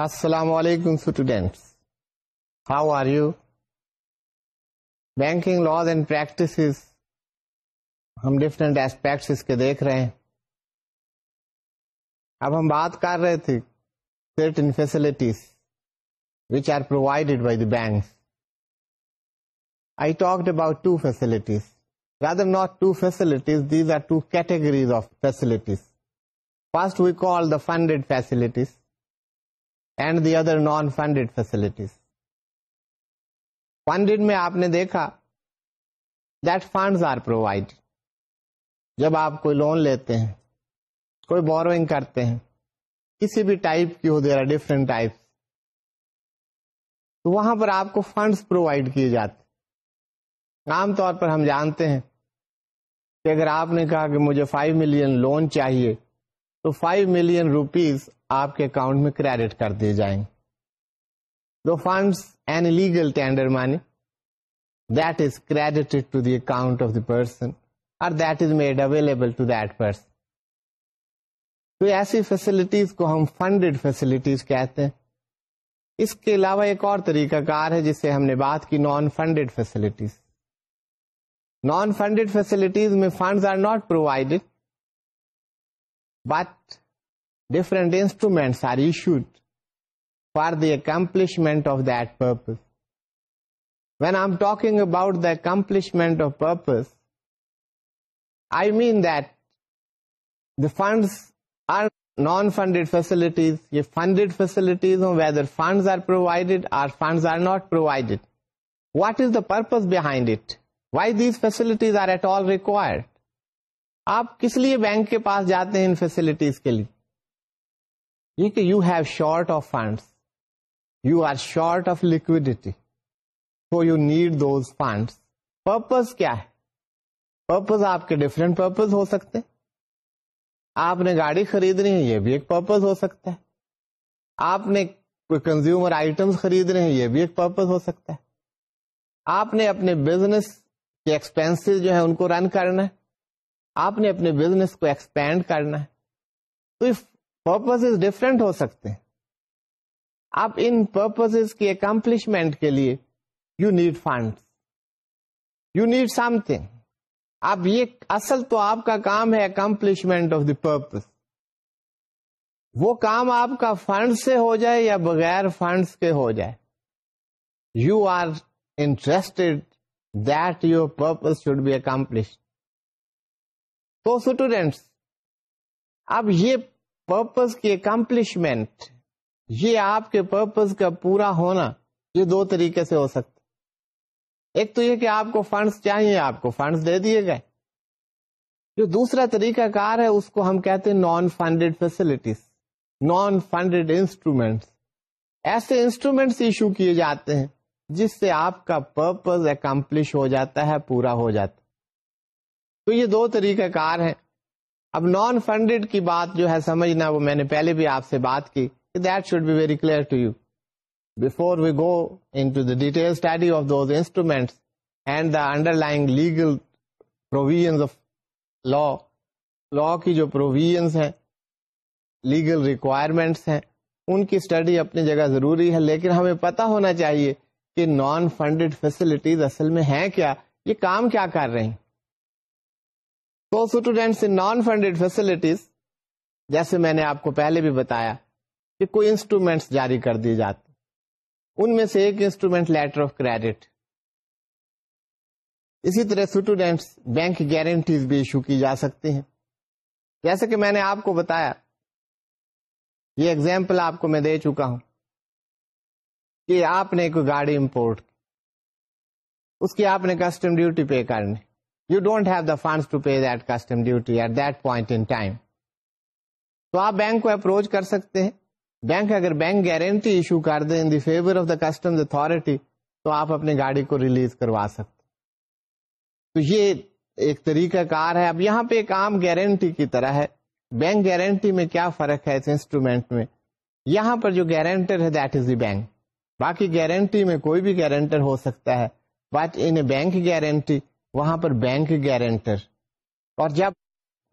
السلام علیکم students how are you banking laws and practices ہم ڈفرینٹ ایسپیکٹس اس کے دیکھ رہے ہیں اب ہم بات کر رہے تھے certain facilities which are provided by the bank I talk about two facilities not two facilities these are two categories of facilities first we call the funded facilities funded میں آپ نے دیکھا funds آر provided. جب آپ کوئی loan لیتے ہیں کوئی borrowing کرتے ہیں کسی بھی ٹائپ کی ہو رہا ڈفرینٹ ٹائپ تو وہاں پر آپ کو فنڈس پرووائڈ کیے جاتے عام طور پر ہم جانتے ہیں کہ اگر آپ نے کہا کہ مجھے 5 ملین لون چاہیے تو 5 ملین روپیز آپ کے اکاؤنٹ میں کریڈٹ کر دیے جائیں گے اکاؤنٹ آف دی پرسن اور that is made available to that person تو ایسی فیسلٹیز کو ہم فنڈیڈ فیسلٹیز کہتے ہیں اس کے علاوہ ایک اور طریقہ کار ہے جسے ہم نے بات کی non funded facilities non funded facilities میں funds are not provided but different instruments are issued for the accomplishment of that purpose. When I'm talking about the accomplishment of purpose, I mean that the funds are non-funded facilities, ye funded facilities, whether funds are provided or funds are not provided. What is the purpose behind it? Why these facilities are at all required? آپ کس لیے bank کے پاس جاتے ہیں ان facilities کے لیے یہ کہ you have short of funds you are short of liquidity so you need those funds purpose کیا ہے پرپز آپ کے ڈفرینٹ پرپز ہو سکتے آپ نے گاڑی خریدنی ہے یہ بھی ایک پرپز ہو سکتا ہے آپ نے کوئی کنزیومر آئٹمس خرید رہے ہیں یہ بھی ایک پرپز ہو سکتا ہے آپ نے اپنے بزنس کے ایکسپینسیز جو ہے ان کو رن کرنا ہے آپ نے اپنے بزنس کو ایکسپینڈ کرنا ہے تو پرپز ڈفرینٹ ہو سکتے ہیں آپ ان پرپز کی اکمپلشمنٹ کے لیے you need fund you need something آپ یہ اصل تو آپ کا کام ہے اکمپلشمنٹ آف دی پرپز وہ کام آپ کا فنڈ سے ہو جائے یا بغیر فنڈس کے ہو جائے you are interest your purpose should be accomplished تو اسٹوڈینٹس اب یہ پرپز کی اکمپلشمنٹ یہ آپ کے پرپز کا پورا ہونا یہ دو طریقے سے ہو سکتا ایک تو یہ کہ آپ کو فنڈس چاہیے آپ کو فنڈس دے دیے گئے جو دوسرا طریقہ کار ہے اس کو ہم کہتے ہیں non funded facilities non funded instruments ایسے انسٹرومینٹس ایشو کیے جاتے ہیں جس سے آپ کا پرپز اکمپلش ہو جاتا ہے پورا ہو جاتا تو یہ دو طریقہ کار ہیں اب نان فنڈیڈ کی بات جو ہے سمجھنا وہ میں نے پہلے بھی آپ سے بات کی that should be very clear to you before we go in detail study of those instruments and the underlying legal provision of law law کی جو پروویژ ہیں لیگل ریکوائرمنٹس ہیں ان کی اسٹڈی اپنی جگہ ضروری ہے لیکن ہمیں پتا ہونا چاہیے کہ نان فنڈیڈ فیسلٹیز اصل میں ہیں کیا یہ کام کیا کر رہی تو اسٹوڈینٹس نان فنڈیڈ فیسلٹیز جیسے میں نے آپ کو پہلے بھی بتایا کہ کوئی انسٹرومینٹس جاری کر دیے جاتے ان میں سے ایک انسٹرومینٹ لیٹر آف کریڈٹ اسی طرح اسٹوڈینٹس بینک گارنٹیز بھی ایشو کی جا سکتی ہیں جیسے کہ میں نے آپ کو بتایا یہ اگزامپل آپ کو میں دے چکا ہوں کہ آپ نے کوئی گاڑی امپورٹ کی اس کی آپ نے کسٹم ڈیوٹی پے کرنی you don't have the fund to pay duty at that point تو آپ بینک کو اپروچ کر سکتے ہیں بینک اگر بینک گارنٹی ایشو کر دیں in favour of the custom authority تو آپ اپنی گاڑی کو ریلیز کروا سکتے تو یہ ایک طریقہ کار ہے اب یہاں پہ ایک عام گارنٹی کی طرح ہے بینک گارنٹی میں کیا فرق ہے اس انسٹرومینٹ میں یہاں پر جو گارنٹر ہے دیٹ از دی بینک باقی گارنٹی میں کوئی بھی گارنٹر ہو سکتا ہے بٹ ان بینک گارنٹی وہاں پر بینک گارنٹر اور جب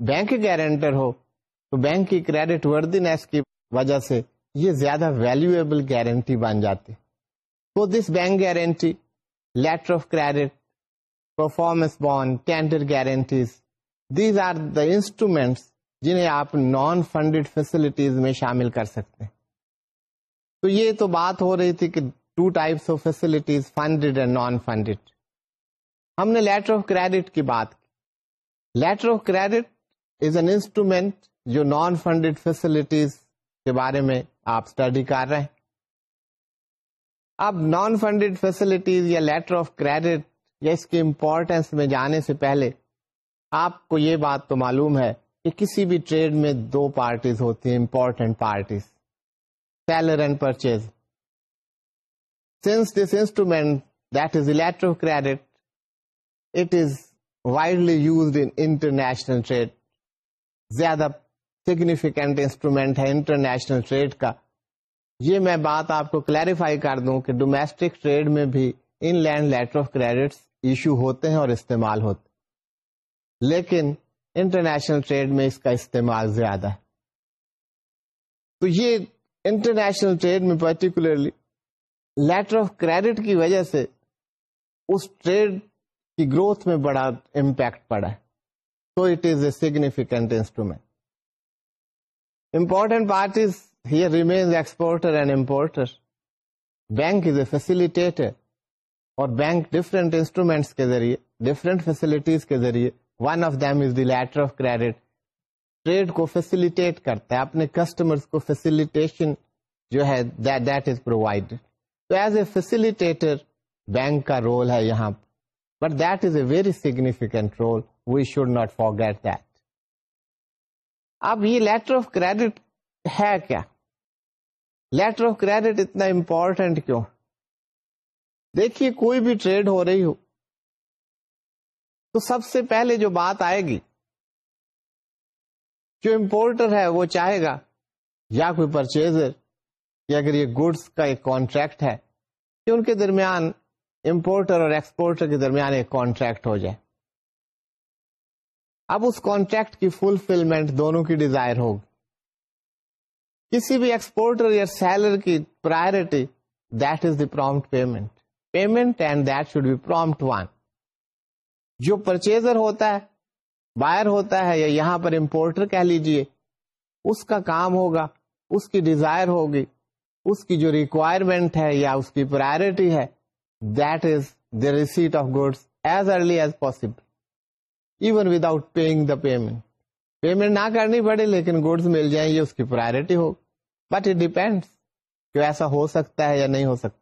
بینک گارنٹر ہو تو بینک کی کریڈٹ وردینس کی وجہ سے یہ زیادہ ویلوبل گارنٹی بن جاتی تو this bank guarantee letter of credit performance bond tender guarantees these are the instruments جنہیں آپ نان فنڈیڈ فیسلٹیز میں شامل کر سکتے ہیں تو یہ تو بات ہو رہی تھی کہ two types of facilities funded and non funded ہم نے لیٹر آف کریڈٹ کی بات کی letter of credit is an instrument جو نان فنڈیڈ فیسلٹیز کے بارے میں آپ اسٹڈی کر رہے ہیں اب نان فنڈیڈ فیسلٹیز یا لیٹر آف کریڈٹ یا اس کے امپورٹینس میں جانے سے پہلے آپ کو یہ بات تو معلوم ہے کہ کسی بھی ٹریڈ میں دو پارٹیز ہوتی ہیں important parties seller and purchase since this instrument that is a letter of credit international trade زیادہ سگنیفیکینٹ انسٹرومینٹ ہے انٹرنیشنل ٹریڈ کا یہ میں بات آپ کو کلیریفائی کر دوں کہ ڈومیسٹک ٹریڈ میں بھی inland letter of credit issue ہوتے ہیں اور استعمال ہوتے لیکن انٹرنیشنل ٹریڈ میں اس کا استعمال زیادہ ہے تو یہ انٹرنیشنل ٹریڈ میں پرٹیکولرلی لیٹر آف کریڈٹ کی وجہ سے اس ٹریڈ کی گروتھ میں بڑا امپیکٹ پڑا ہے so it is a significant instrument important part is here exporter and importer bank is a facilitator اور بینک ڈفرنٹ انسٹرومینٹس کے ذریعے ڈفرینٹ فیسلٹیز کے ذریعے one of them is the letter of credit trade کو facilitate کرتا ہے اپنے customer کو فیسلٹیشن جو ہے that is provide to as a facilitator bank کا رول ہے یہاں but this a very significant role we should not forget دب یہ لیٹر آف کریڈ ہے کیا لیٹر آف کریڈ اتنا امپورٹینٹ کیوں دیکھیے کوئی بھی ٹریڈ ہو رہی ہو تو سب سے پہلے جو بات آئے گی جو امپورٹر ہے وہ چاہے گا یا کوئی پرچیزر یا اگر یہ گڈس کا ایک کانٹریکٹ ہے کہ ان کے درمیان امپورٹر اور ایکسپورٹر کے درمیان ایک کانٹریکٹ ہو جائے اب اس کانٹریکٹ کی فل دونوں کی ڈیزائر ہوگی کسی بھی ایکسپورٹر یا سیلر کی priority that is the prompt payment payment and that should be prompt one جو پرچیزر ہوتا ہے بائر ہوتا ہے یا یہاں پر امپورٹر کہہ لیجئے اس کا کام ہوگا اس کی ڈیزائر ہوگی اس کی جو ریکوائرمنٹ ہے یا اس کی پرائرٹی ہے receipt of goods as early as possible even without paying the payment payment نہ کرنی پڑے لیکن گوڈس مل جائیں یہ اس کی پرائرٹی ہو بٹ اٹ ڈیپینڈس کہ ایسا ہو سکتا ہے یا نہیں ہو سکتا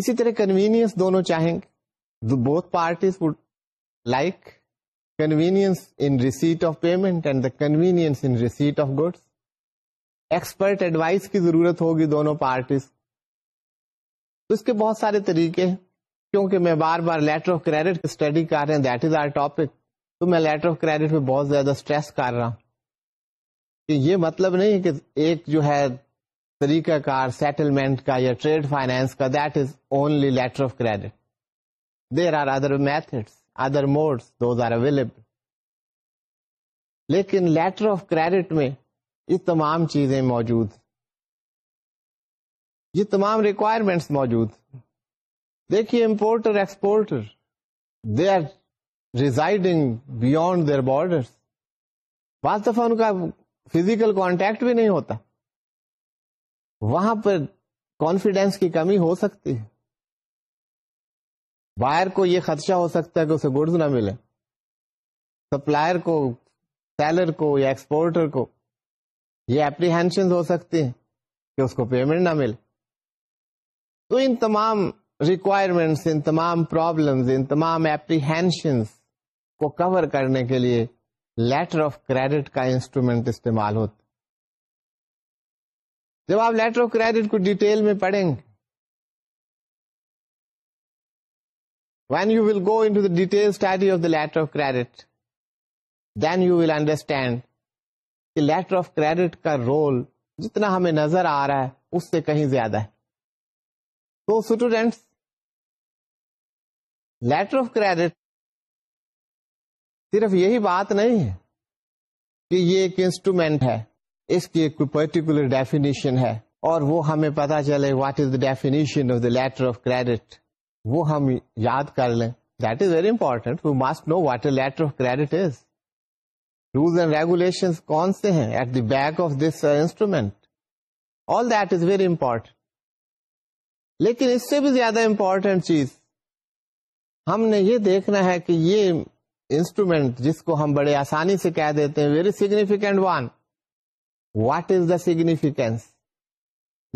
اسی طرح کنوینئنس دونوں چاہیں گے both parties would like convenience in receipt of payment and the convenience in receipt of goods expert advice کی ضرورت ہوگی دونوں پارٹیز اس کے بہت سارے طریقے ہیں کیونکہ میں بار بار لیٹر آف کی اسٹڈی کر رہے ہیں دیٹ از آر ٹاپک تو میں لیٹر آف کریڈٹ پہ بہت زیادہ اسٹریس کر رہا ہوں کہ یہ مطلب نہیں کہ ایک جو ہے طریقہ کار سیٹلمنٹ کا یا ٹریڈ فائنینس کا that is only letter of credit there are other methods other those are available لیکن لیٹر آف کریڈٹ میں یہ تمام چیزیں موجود ہیں یہ تمام ریکوائرمنٹس موجود دیکھیے importer exporter they are residing beyond their border بعض دفعہ ان کا فزیکل کانٹیکٹ بھی نہیں ہوتا وہاں پر کانفیڈینس کی کمی ہو سکتی ہے بائر کو یہ خدشہ ہو سکتا ہے کہ اسے گڈز نہ ملے سپلائر کو سیلر کو یا ایکسپورٹر کو یہ اپریہینشن ہو سکتے ہیں کہ اس کو پیمنٹ نہ ملے تو ان تمام ریکوائرمنٹس ان تمام پرابلمس ان تمام کو کور کرنے کے لیے لیٹر آف کریڈٹ کا انسٹرومینٹ استعمال ہوتا جب آپ لیٹر آف کریڈٹ کو ڈیٹیل میں پڑھیں گے when you will go in detail study of the letter of credit then you will understand کہ لیٹر آف کریڈٹ کا رول جتنا ہمیں نظر آ رہا ہے اس سے کہیں زیادہ ہے تو اسٹوڈینٹس لیٹر آف کریڈٹ صرف یہی بات نہیں ہے کہ یہ ایک انسٹرومینٹ ہے اس کی ایک پرٹیکولر ڈیفینیشن ہے اور وہ ہمیں پتا چلے what is the definition of the letter of credit وہ ہم یاد کر لیں that is very important we must know what a letter of credit is rules and regulation کون سے ہیں at the back of this instrument all that is very important لیکن اس سے بھی زیادہ امپورٹینٹ چیز ہم نے یہ دیکھنا ہے کہ یہ انسٹرومینٹ جس کو ہم بڑے آسانی سے کہہ دیتے ہیں very significant one what is the significance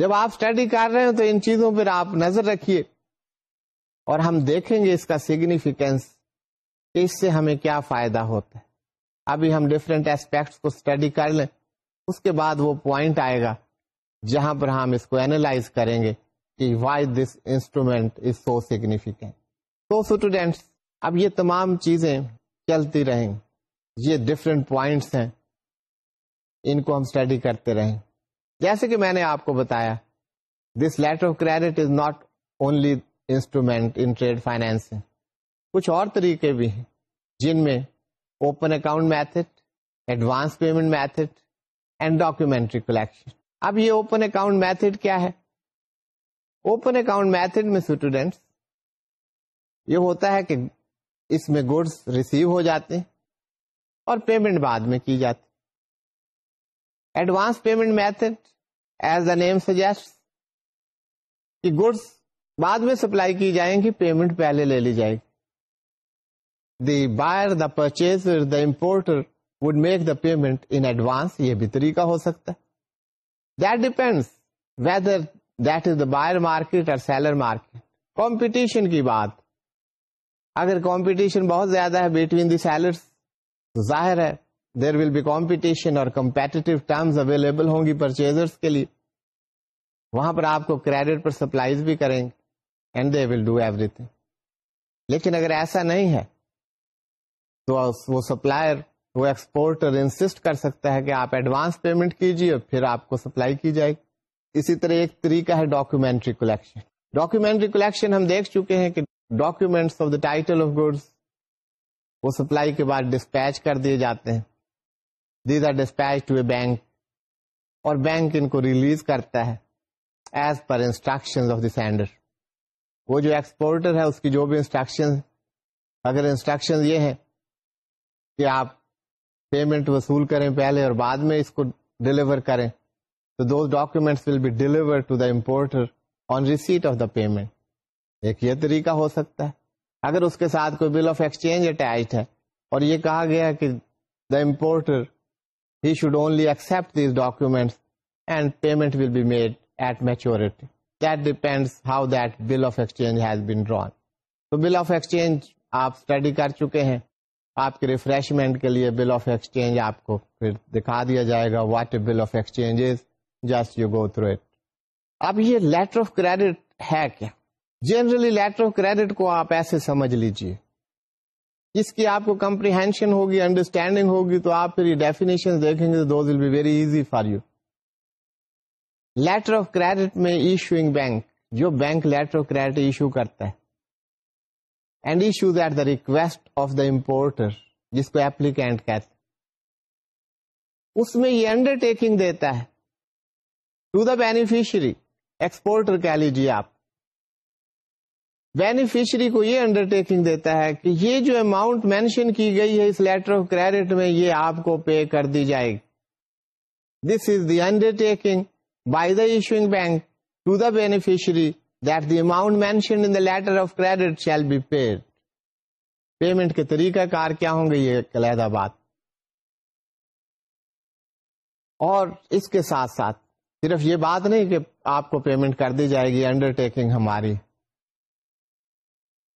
جب آپ اسٹڈی کر رہے ہیں تو ان چیزوں پر آپ نظر رکھیے اور ہم دیکھیں گے اس کا سیگنیفیکینس کہ اس سے ہمیں کیا فائدہ ہوتا ہے ابھی ہم ڈفرینٹ ایسپیکٹس کو اسٹڈی کر لیں اس کے بعد وہ پوائنٹ آئے گا جہاں پر ہم اس کو اینالائز کریں گے why this instrument is so تو اسٹوڈینٹس اب یہ تمام چیزیں چلتی رہیں یہ ڈفرینٹ پوائنٹس ہیں ان کو ہم اسٹڈی کرتے رہیں جیسے کہ میں نے آپ کو بتایا this letter of credit is not only instrument in trade finance کچھ اور طریقے بھی ہیں جن میں open account method advance payment method and documentary collection اب یہ اوپن اکاؤنٹ میتھڈ کیا ہے اوپن اکاؤنٹ میتھڈ میں اسٹوڈینٹ یہ ہوتا ہے کہ اس میں گڈس ریسیو ہو جاتے ہیں اور پیمنٹ بعد میں کی جاتی advance payment method as the name suggest کہ بعد میں سپلائی کی جائیں گی پیمنٹ پہلے لے لی جائے گی the buyer the purchase the importer would make the payment in advance یہ بھی طریقہ ہو سکتا ہے that depends whether that is the buyer market اور سیلر مارکیٹ کمپٹیشن کی بات اگر کمپٹیشن بہت زیادہ ہے بٹوین دی سیلر ظاہر ہے دیر ول بی کمپٹیشن اور کمپیٹیو ٹرمز اویلیبل ہوں گی پرچیزرس کے لیے وہاں پر آپ کو کریڈٹ پر سپلائیز بھی کریں گے and they will do every لیکن اگر ایسا نہیں ہے تو وہ سپلائر وہ ایکسپورٹر انسٹ کر سکتا ہے کہ آپ ایڈوانس پیمنٹ کیجیے پھر آپ کو سپلائی کی جائے گی اسی طرح ایک طریقہ ہے ڈاکومینٹری کلیکشن ڈاکومینٹری کلیکشن ہم دیکھ چکے ہیں کہ documents of the title of وہ سپلائی کے بعد ڈسپیچ کر دیے جاتے ہیں these are dispatch to a bank ان کو ریلیز کرتا ہے as per instruction of the sender وہ جو ایکسپورٹر ہے اس کی جو بھی انسٹرکشن اگر انسٹرکشن یہ ہے کہ آپ پیمنٹ وصول کریں پہلے اور بعد میں اس کو ڈلیور کریں دو the importer on receipt of the payment ایک یہ طریقہ ہو سکتا ہے اگر اس کے ساتھ کوئی بل آف ایکسچینج اٹیچ ہے اور یہ کہا گیا کہ the importer he should only accept these documents and payment will be made at maturity that depends how that bill of exchange has been drawn تو بل آف ایکسچینج آپ study کر چکے ہیں آپ کے ریفریشمنٹ کے لیے بل آف ایکسچینج آپ کو پھر دکھا دیا جائے گا what bill of exchange just you go through it اب یہ لیٹر آف کریڈٹ ہے کیا جنرلی لیٹر آف کریڈٹ کو آپ ایسے سمجھ لیجئے جس کی آپ کو کمپریہینشن ہوگی انڈرسٹینڈنگ ہوگی تو آپ پھر یہ ڈیفینیشن دیکھیں گے those will be very easy for you letter of credit میں ایشوئنگ بینک جو bank letter of credit issue کرتا ہے and the request of the importer جس کو اپلیکینٹ کہتے اس میں یہ انڈر ٹیکنگ دیتا ہے ٹو دا بینیفیشری ایکسپورٹر کہہ لیجیے آپ بینیفیشری کو یہ انڈر ٹیکنگ دیتا ہے کہ یہ جو اماؤنٹ مینشن کی گئی ہے اس لیٹر آف کریڈٹ میں یہ آپ کو پے کر دی جائے گی this is the undertaking by issuing bank to the beneficiary that the amount mention in the letter of credit shall be paid payment کے طریقہ کار کیا ہوں گے یہ علیحدہ بات اور اس کے ساتھ ساتھ صرف یہ بات نہیں کہ آپ کو پیمنٹ کر دی جائے گی انڈر ٹیکنگ ہماری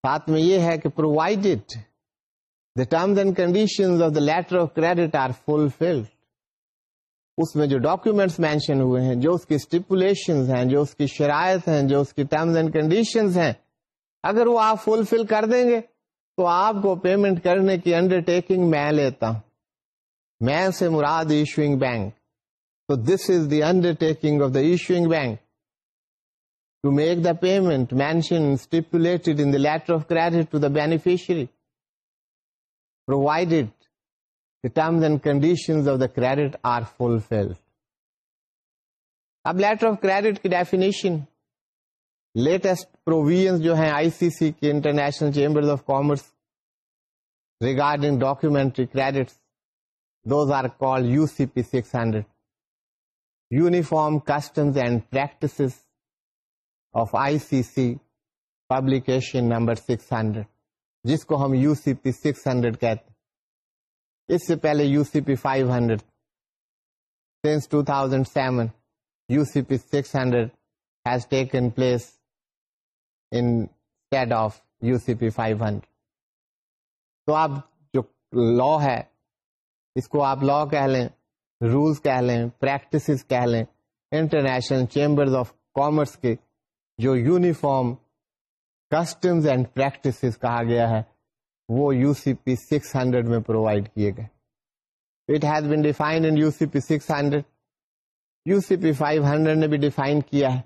ساتھ میں یہ ہے کہ provided the terms and condition of the letter of credit are fulfilled اس میں جو ڈاکومینٹس مینشن ہوئے ہیں جو اس کی اسٹیپولیشن ہیں جو اس کی شرائط ہیں جو اس کی ٹرمز اینڈ کنڈیشن ہیں اگر وہ آپ فلفل کر دیں گے تو آپ کو پیمنٹ کرنے کی انڈر ٹیکنگ میں لیتا ہوں میں سے مراد issuing bank So this is the undertaking of the issuing bank to make the payment mentioned stipulated in the letter of credit to the beneficiary provided the terms and conditions of the credit are fulfilled. اب letter of credit کی definition latest provision جو ہیں I C C کے international chamber of commerce regarding documentary credit those are call U C P six hundred uniform customs and practice of I C C publication number six hundred جس کو ہم U C P six hundred کہتے ہیں اس سے پہلے U C P five hundred since two thousand seven U C P six hundred has taken place and of U C P five hundred تو آپ جو لا ہے اس کو آپ لا کہہ لیں رولس کہہ لیں پریکٹسز کہہ لیں انٹرنیشنل چیمبر آف کامرس کے جو یونیفارم کسٹمز اینڈ پریکٹسز کہا گیا ہے وہ U C P six hundred میں پرووائڈ کیے گئے it has been defined in U C P six hundred U C P five hundred نے بھی ڈیفائن کیا ہے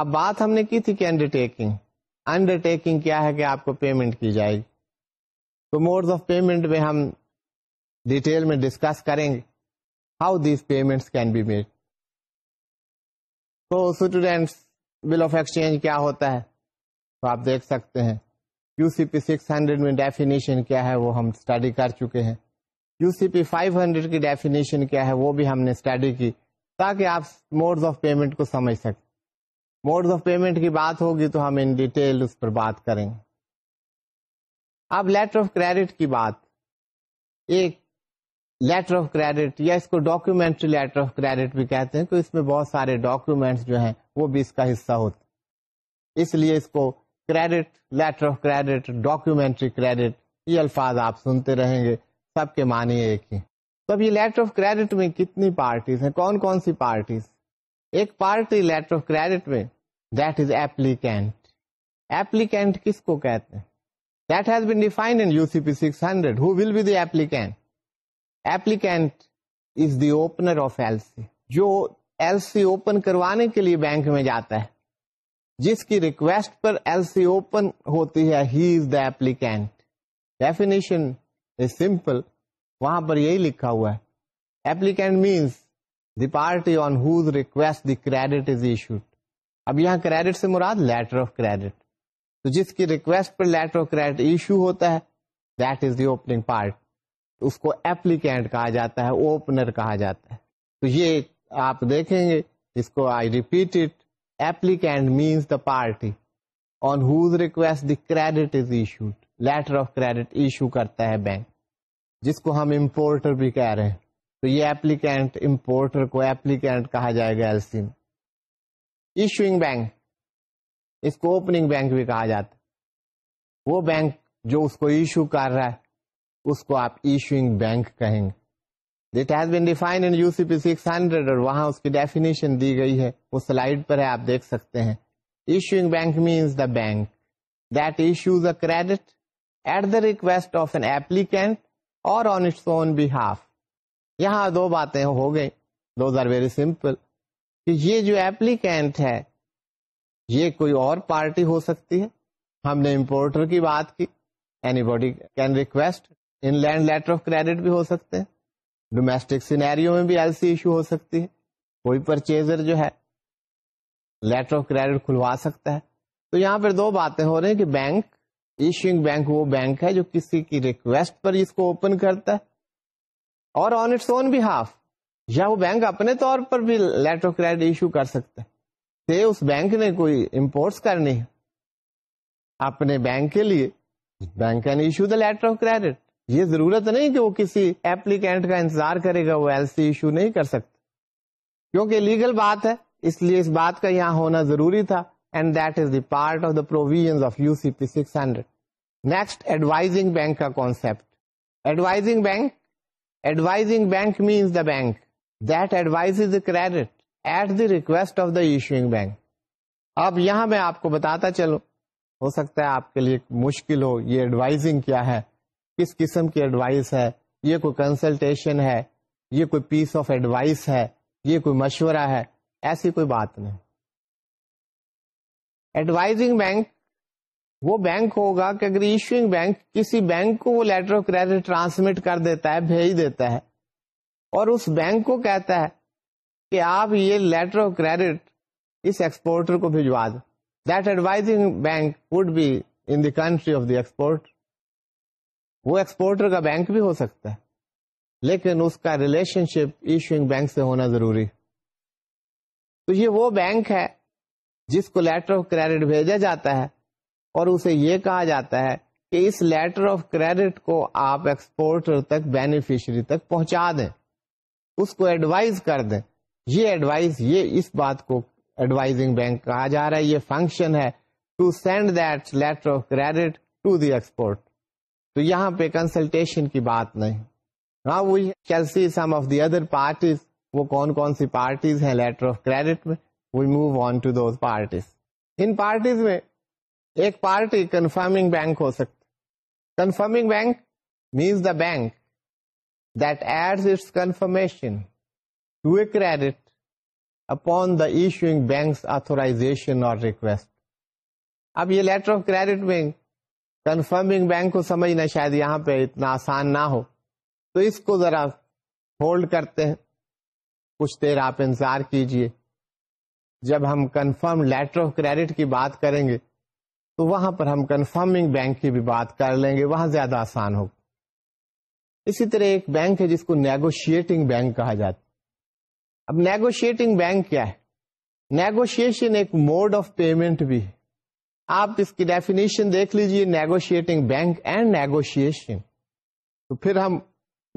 اب بات ہم نے کی تھی کہ انڈرٹیکنگ انڈرٹیکنگ کیا ہے کہ آپ کو پیمنٹ کی جائے گی تو موڈ آف پیمنٹ میں ہم ڈیٹیل میں ڈسکس کریں گے کیا ہوتا ہے تو آپ دیکھ سکتے ہیں U C P six hundred میں ڈیفینیشن کیا ہے وہ ہم اسٹڈی کر چکے ہیں U C P five hundred کی ڈیفینیشن کیا ہے وہ بھی ہم نے اسٹڈی کی تاکہ آپ موڈس آف پیمنٹ کو سمجھ سکیں موڈس آف پیمنٹ کی بات ہوگی تو ہم ان ڈیٹیل اس پر بات کریں گے اب لیٹر آف کریڈٹ کی بات ایک لیٹر آف کریڈٹ یا اس کو ڈاکومینٹری لیٹر آف کریڈٹ بھی کہتے ہیں اس میں بہت سارے ڈاکیومینٹس جو ہیں وہ بھی اس کا حصہ ہوتے اس لیے اس کو credit credit credit letter of یہ الفاظ آپ سنتے رہیں گے سب کے معنی ایک ہی تو اب یہ لیٹر آف کریڈٹ میں کتنی پارٹیز ہیں کون کون سی پارٹیز ایک پارٹی لیٹر آف کریڈٹ میں دیٹ از ایپلیکینٹ ایپلیکینٹ کس کو کہتے ہیں that has been defined in U C P six hundred who will be the applicant applicant is the opener of L C جو L C open کروانے کے لیے bank میں جاتا ہے جس کی ریکویسٹ پر ایل سی اوپن ہوتی ہے he is the applicant definition simple وہاں پر یہی لکھا ہوا ہے applicant means the party on whose request the credit is issued اب یہاں کریڈٹ سے مراد لیٹر آف کریڈٹ تو جس کی ریکویسٹ پر لیٹر آف کریڈٹ ایشو ہوتا ہے that is the opening part اس کو ایپلیکینٹ کہا جاتا ہے اوپنر کہا جاتا ہے تو یہ آپ دیکھیں گے اس کو I repeat it applicant means the party on whose request the credit is issued letter of credit issue کرتا ہے بینک جس کو ہم امپورٹر بھی کہہ رہے ہیں تو یہ ایپلیکینٹ امپورٹر کو ایپلیکینٹ کہا جائے گا ایل سی ایشوئنگ بینک اس کو اوپننگ بینک بھی کہا جاتا ہے وہ بینک جو اس کو ایشو کر رہا ہے اس کو آپ ایشوئنگ بینک کہیں گے has been define six definition دی گئی ہے وہ پر ہے آپ دیکھ سکتے ہیں bank a credit at the applicant اور دو باتیں ہو گئی دوز آر ویری سمپل کہ یہ جو ایپلیکینٹ ہے یہ کوئی اور پارٹی ہو سکتی ہے ہم نے امپورٹر کی بات کی any can request in land letter of credit بھی ہو سکتے ہیں ڈومیسٹک سینیریو میں بھی ایسی ایشو ہو سکتی ہے کوئی پرچیزر جو ہے لیٹر آف کریڈٹ کھلوا سکتا ہے تو یہاں پر دو باتیں ہو رہی ہیں کہ بینک ایشوئنگ بینک وہ بینک ہے جو کسی کی ریکویسٹ پر اس کو اوپن کرتا ہے اور آن اٹس اون بھی ہاف یا وہ بینک اپنے طور پر بھی لیٹر آف کریڈٹ ایشو کر سکتا ہے تے اس بینک نے کوئی امپورٹس کرنی ہے اپنے بینک کے لیے bank can issue the letter of credit یہ ضرورت نہیں کہ وہ کسی ایپلیکینٹ کا انتظار کرے گا وہ ایل سی ایشو نہیں کر سکتا کیونکہ لیگل بات ہے اس لیے اس بات کا یہاں ہونا ضروری تھا and that is the part of the of U C P six hundred next advising bank کا concept advising bank advising bank means the bank that advise is a credit at the request of the issuing bank اب یہاں میں آپ کو بتاتا چلو ہو سکتا ہے آپ کے لیے مشکل ہو یہ ایڈوائزنگ کیا ہے کس قسم کی ایڈوائس ہے یہ کوئی کنسلٹیشن ہے یہ کوئی پیس آف ایڈوائس ہے یہ کوئی مشورہ ہے ایسی کوئی بات نہیں ایڈوائزنگ بینک وہ بینک ہوگا کہ اگر ایشوئنگ بینک کسی بینک کو وہ لیٹر آف کریڈٹ ٹرانسمٹ کر دیتا ہے بھیج دیتا ہے اور اس بینک کو کہتا ہے کہ آپ یہ لیٹر آف کریڈٹ اس ایکسپورٹر کو بھیجوا that advising bank would be in the country of the export وہ ایکسپورٹر کا بینک بھی ہو سکتا ہے لیکن اس کا ریلیشن شپ ایشوئنگ بینک سے ہونا ضروری تو یہ وہ بینک ہے جس کو لیٹر آف کریڈٹ بھیجا جاتا ہے اور اسے یہ کہا جاتا ہے کہ اس لیٹر آف کریڈٹ کو آپ ایکسپورٹر تک بینیفیشری تک پہنچا دیں اس کو ایڈوائز کر دیں یہ ایڈوائز یہ اس بات کو ایڈوائزنگ بینک کہا جا رہا ہے یہ فنکشن ہے to send that letter of credit to the export تو یہاں پہ کنسلٹیشن کی بات نہیں ہاں وہی سی some of the other parties وہ کون کون سی پارٹیز ہیں لیٹر آف کریڈٹ میں we move on to those parties parties ان میں ایک پارٹی کنفرمنگ بینک ہو سکتی confirming bank means the bank that add its confirmation to a credit upon the issuing bank authorization اور request اب یہ letter of credit bank confirming bank کو سمجھنا شاید یہاں پہ اتنا آسان نہ ہو تو اس کو ذرا ہولڈ کرتے ہیں کچھ دیر آپ انتظار کیجئے جب ہم کنفرم لیٹر آف کریڈٹ کی بات کریں گے تو وہاں پر ہم کنفرمنگ بینک کی بھی بات کر لیں گے وہاں زیادہ آسان ہوگا اسی طرح ایک بینک ہے جس کو نیگوشیٹنگ بینک کہا جاتا اب نیگوشیٹنگ بینک کیا ہے نیگوشیشن ایک موڈ آف پیمنٹ بھی ہے آپ اس کی ڈیفینیشن دیکھ لیجیے نیگوشیٹنگ بینک اینڈ نیگوشیشن تو پھر ہم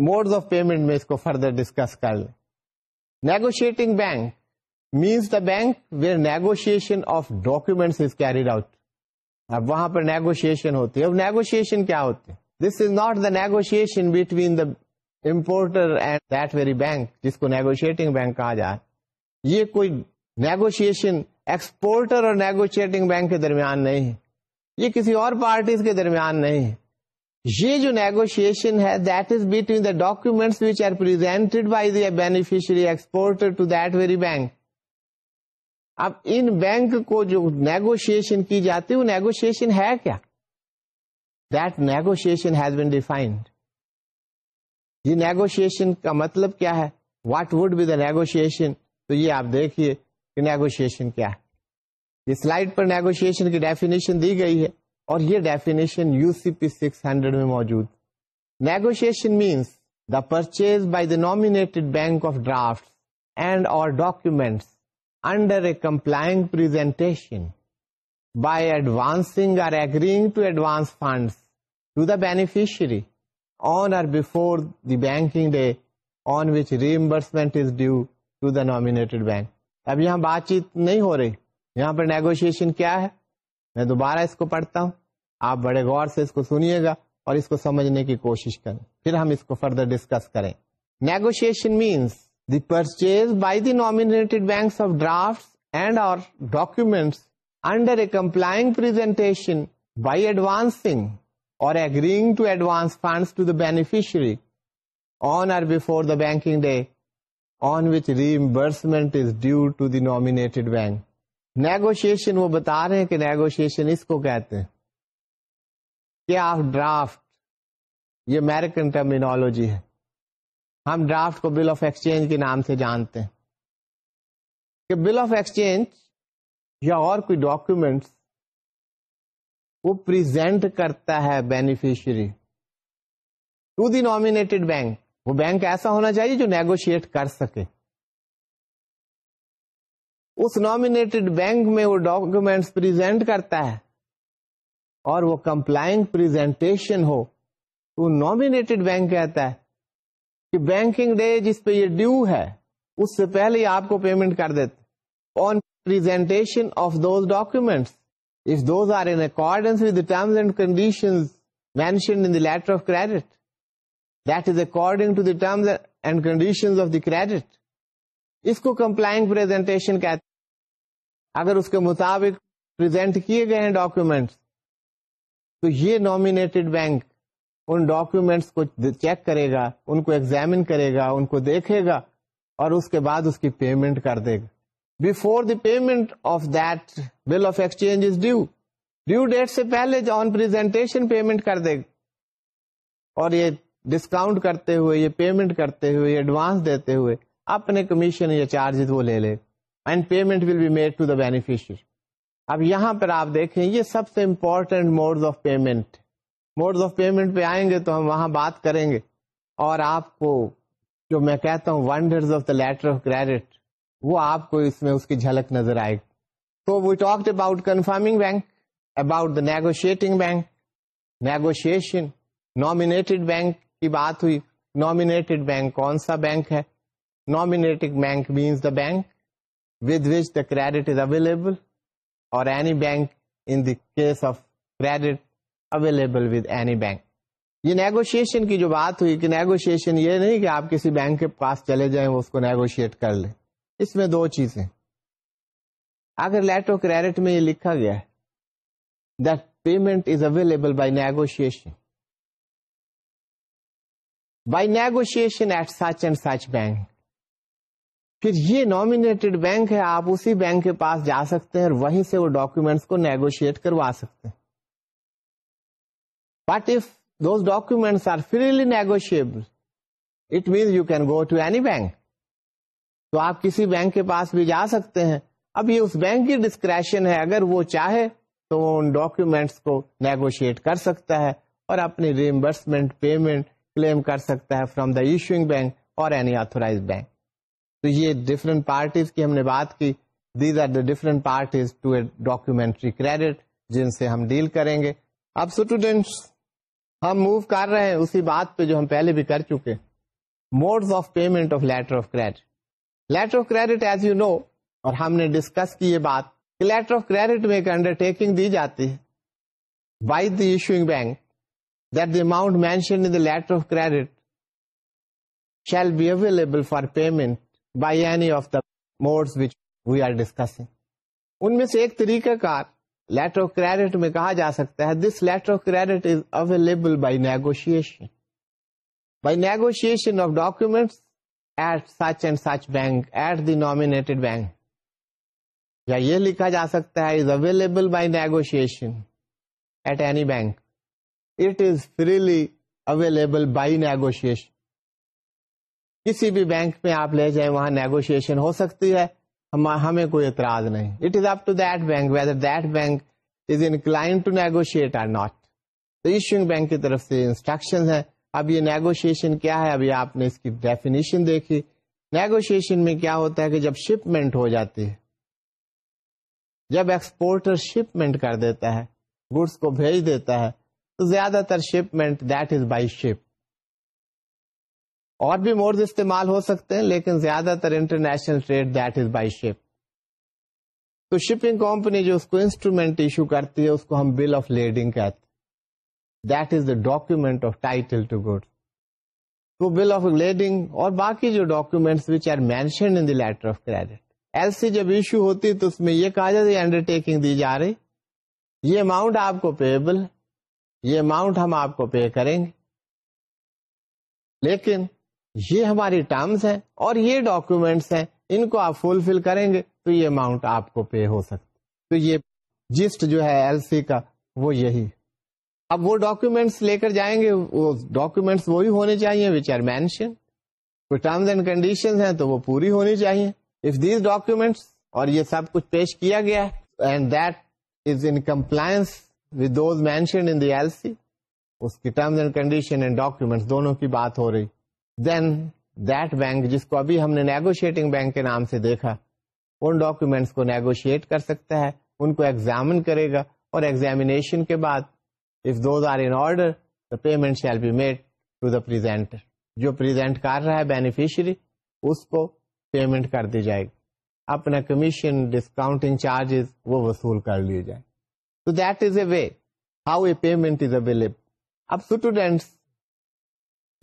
موڈ آف پیمنٹ میں اس کو فردر ڈسکس کر لیں negotiating bank means the bank where negotiation of documents is carried out اب وہاں پر نیگوشیشن ہوتی ہے اب نیگوشیشن کیا ہوتی ہے this is not the negotiation between the importer and that very bank جس کو نیگوشیٹنگ بینک کہا جائے یہ کوئی نیگوشیشن ایکسپورٹر اور نیگوشیٹنگ بینک کے درمیان نہیں ہے یہ کسی اور پارٹیز کے درمیان نہیں ہے یہ جو نیگوشیشن ہے that is between the documents which are presented by the beneficiary exporter to that very bank اب ان بینک کو جو نیگوشیشن کی جاتی وہ نیگوشیشن ہے کیا that negotiation has been defined یہ نیگوشیشن کا مطلب کیا ہے what would be the negotiation تو یہ آپ دیکھیے کہ نیگوشیشن کیا ہے یہ سلائڈ پر نیگوشیشن کی ڈیفینیشن دی گئی ہے اور یہ definition U C P six hundred میں موجود negotiation means the purchase by the named bank of draft and or documents under a complying presentation by advancing or agreeing to advance funds to the beneficiary on or before the banking day on which reimbursement is due to the named bank اب یہاں بات چیت نہیں ہو رہی یہاں پر negotiation کیا ہے میں دوبارہ اس کو پڑھتا ہوں آپ بڑے غور سے اس کو سنیے گا اور اس کو سمجھنے کی کوشش کریں پھر ہم اس کو فردر ڈسکس کریں negotiation means the purchase by the named bank of draft and or documents under a complying by advancing or to advance to the on or banking day on which reimbursement is due to the named bank negotiation وہ بتا رہے ہیں کہ negotiation اس کو کہتے ہیں draft یہ American terminology ہے ہم ڈرافٹ کو بل آف ایکسچینج کے نام سے جانتے ہیں کہ بل آف ایکسچینج یا اور کوئی ڈاکومینٹس کرتا ہے beneficiary to the named bank وہ بینک ایسا ہونا چاہیے جو نیگوشیٹ کر سکے اس نامنیٹڈ بینک میں وہ ڈاکومینٹس پریزنٹ کرتا ہے اور وہ کمپلائنگ پریزنٹیشن ہو تو نامنیٹڈ بینک کہتا ہے کہ بینکنگ ڈے جس پہ یہ ڈیو ہے اس سے پہلے ہی آپ کو پیمنٹ کر دیتے on presentation of those documents if those are in accordance with terms and condition mentioned in the letter of credit that is according to the terms and condition of the credit اس کو complying presentation کہتے اگر اس کے مطابق present کیے گئے ہیں documents تو یہ نامنیٹڈ بینک ان ڈاکومینٹس کو چیک کرے گا ان کو ایگزامن کرے گا ان کو دیکھے گا اور اس کے بعد اس کی پیمنٹ کر دے گا before the payment of that bill of exchange is due due date سے پہلے جو آن پرزینٹیشن پیمنٹ کر دے گا اور یہ ڈسکاؤنٹ کرتے ہوئے یہ پیمنٹ کرتے ہوئے ایڈوانس دیتے ہوئے اپنے کمیشن یا چارجز وہ لے لے گا and payment will be made to the اب یہاں پر آپ دیکھیں یہ سب سے important mode of payment mode of payment پہ آئیں گے تو ہم وہاں بات کریں گے اور آپ کو جو میں کہتا ہوں of the letter of credit وہ آپ کو اس میں اس کی جھلک نظر آئے گی تو we talk about confirming bank about the negotiating bank negotiation named bank کی بات ہوئی نام بینک کون سا بینک ہے nominate bank means the bank with which the the credit is available or any bank in case of credit available with any bank. یہ negotiation کی جو بات ہوئی کہ نیگوشیشن یہ نہیں کہ آپ کسی بینک کے پاس چلے جائیں اس کو نیگوشیٹ کر لیں اس میں دو چیزیں اگر لیٹر کریڈٹ میں یہ لکھا گیا that payment is available by negotiation by negotiation at such and such bank پھر یہ نامینیٹڈ بینک ہے آپ اسی بینک کے پاس جا سکتے ہیں اور وہیں سے وہ ڈاکومینٹس کو نیگوشیٹ کروا سکتے ہیں but if those documents are freely negotiable it means you can go to any bank تو آپ کسی بینک کے پاس بھی جا سکتے ہیں اب یہ اس بینک کی ڈسکریشن ہے اگر وہ چاہے تو وہ ان ڈاکومینٹس کو نیگوشیٹ کر سکتا ہے اور اپنی ریمبرسمنٹ پیمنٹ کلیم کر سکتا ہے from the issuing bank or any authorize bank تو یہ ڈفرینٹ پارٹیز کی ہم نے بات کی these are the different parties to a documentary credit جن سے ہم ڈیل کریں گے اب اسٹوڈینٹس ہم موو کر رہے ہیں اسی بات پہ جو ہم پہلے بھی کر چکے mode of payment of letter of credit letter of credit as you know اور ہم نے ڈسکس کی یہ بات کہ لیٹر آف کریڈٹ میں ایک انڈر ٹیکنگ دی جاتی ہے by issuing bank that the amount mention in the letter of credit shall be available for payment by any of the modes which we are discussing ان میں سے ایک طریقہ کار لیٹر آف کریڈٹ میں کہا جا سکتا ہے this letter of credit is available by negotiation by negotiation of documents at such and such bank at the named bank یا یہ لکھا جا سکتا ہے is available by negotiation at any bank it is freely available by negotiation کسی بھی bank میں آپ لے جائیں وہاں نیگوشیشن ہو سکتی ہے ہمیں کوئی اعتراض نہیں it is up to that bank whether that bank is to negotiate or not تو ایشوئنگ بینک کی طرف سے انسٹرکشن ہے اب یہ نیگوشیشن کیا ہے ابھی آپ نے اس کی ڈیفینیشن دیکھی نیگوشیشن میں کیا ہوتا ہے کہ جب شپمنٹ ہو جاتی ہے جب ایکسپورٹر شپمنٹ کر دیتا ہے گڈس کو بھیج دیتا ہے تو زیادہ تر shipment that is by ship اور بھی مورز استعمال ہو سکتے ہیں لیکن زیادہ تر international trade that is by ship تو شپنگ کمپنی جو اس کو انسٹرومینٹ ایشو کرتی ہے اس کو ہم بل آف لیڈنگ کہتے that is the of title to good bill of lading اور باقی جو documents which are mentioned letter of credit L C جب ایشو ہوتی ہے تو اس میں یہ کہا جاتا ہے انڈر ٹیکنگ دی جا رہی یہ اماؤنٹ آپ کو پیبل یہ اماؤنٹ ہم آپ کو پے کریں گے لیکن یہ ہماری ٹرمس ہیں اور یہ ڈاکومینٹس ہیں ان کو آپ فل فل کریں گے تو یہ اماؤنٹ آپ کو پے ہو سکتا تو یہ جسٹ جو ہے ایل سی کا وہ یہی اب وہ ڈاکومینٹس لے کر جائیں گے وہ ڈاکومینٹس وہی ہونے چاہیے which are mention terms and condition ہیں تو وہ پوری ہونی چاہیے اف دیز ڈاکومینٹس اور یہ سب کچھ پیش کیا گیا and that is in compliance those mention in the L C اس کی terms and condition and documents دونوں کی بات ہو رہی دین دیٹ بینک جس کو ابھی ہم نے نیگوشیٹنگ بینک کے نام سے دیکھا ان ڈاکومینٹس کو نیگوشیٹ کر سکتا ہے ان کو ایگزامن کرے گا اور کے بعد if those are in order the payment shall be made to the presenter جو کر رہا ہے بینیفیشری اس کو پیمنٹ کر دی جائے گی اپنا کمیشن ڈسکاؤنٹ ان چارجز وہ وصول کر لیے جائے تو that is a way how a payment is available اب اسٹوڈینٹس